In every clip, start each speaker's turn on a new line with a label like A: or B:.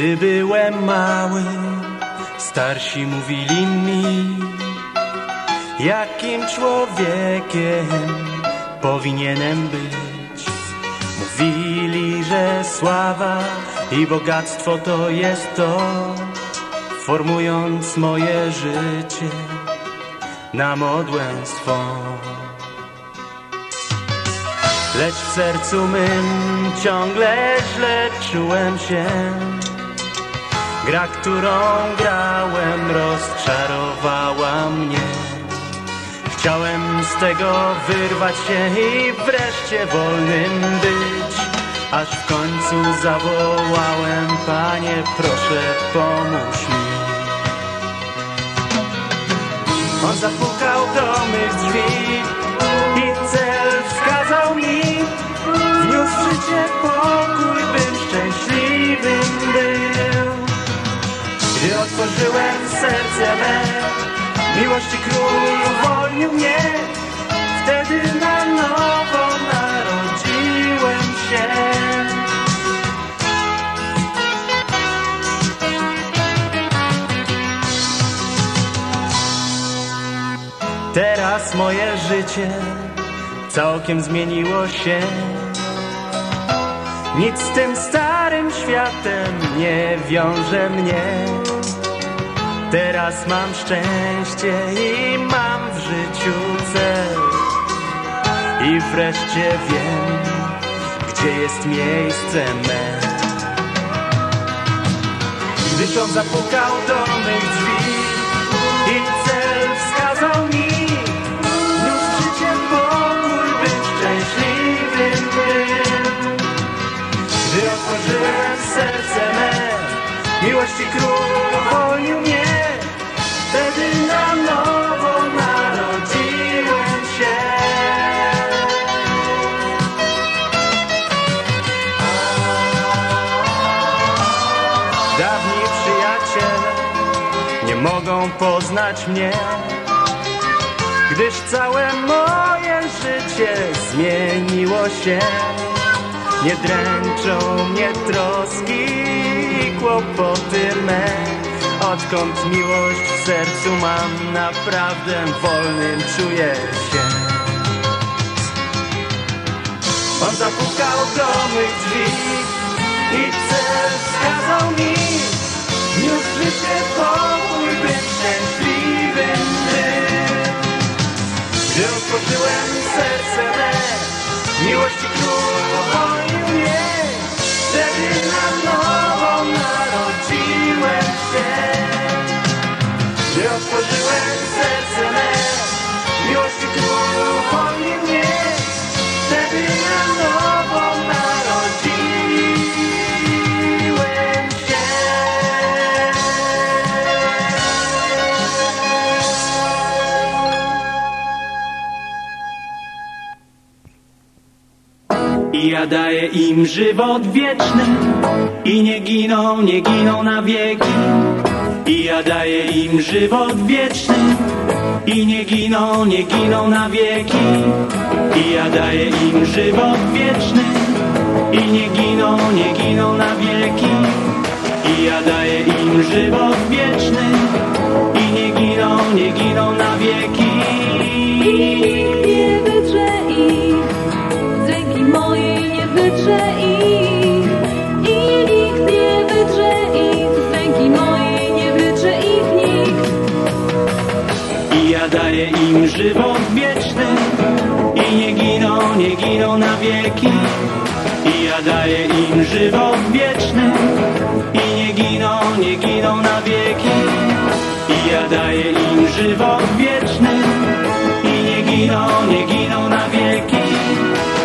A: Gdy byłem mały, starsi mówili mi, jakim człowiekiem powinienem być. Mówili, że sława i bogactwo to jest to, formując moje życie na modłę swą. Lecz w sercu mym ciągle źle czułem się. Gra, którą grałem, rozczarowała mnie. Chciałem z tego wyrwać się i wreszcie wolnym być. Aż w końcu zawołałem, Panie, proszę pomóż mi. On zapukał do mych drzwi i cel wskazał mi. Wniósł życie pokój, otworzyłem serce me, miłości król uwolnił mnie. Wtedy na nowo narodziłem się. Teraz moje życie całkiem zmieniło się. Nic z tym starym światem nie wiąże mnie. Teraz mam szczęście i mam w życiu cel. I wreszcie wiem, gdzie jest miejsce me. Gdyż on zapukał do mych drzwi i cel wskazał mi, niósł życie pokój, bym szczęśliwym był. Gdy otworzyłem serce me, miłości król poznać mnie, gdyż całe moje życie zmieniło się. Nie dręczą mnie troski i kłopoty me, odkąd miłość w sercu mam, naprawdę wolnym czuję się. On zapukał do mych drzwi i cel wskazał mi. Niósł życie pokój, ja daję im żywot wieczny i nie giną, nie giną na wieki. I ja daję im żywot wieczny i nie giną, nie giną na wieki. I ja daję im żywot wieczny i nie giną, nie giną na wieki. I ja daję im żywot wieczny żywot wieczny i nie giną, nie giną na wieki. I ja daję im żywot wieczny i nie giną, nie giną na wieki. I ja daję im żywot wieczny i nie giną, nie giną na wieki.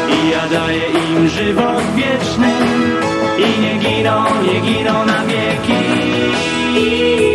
A: I ja daję im żywot wieczny i nie giną, nie giną na wieki.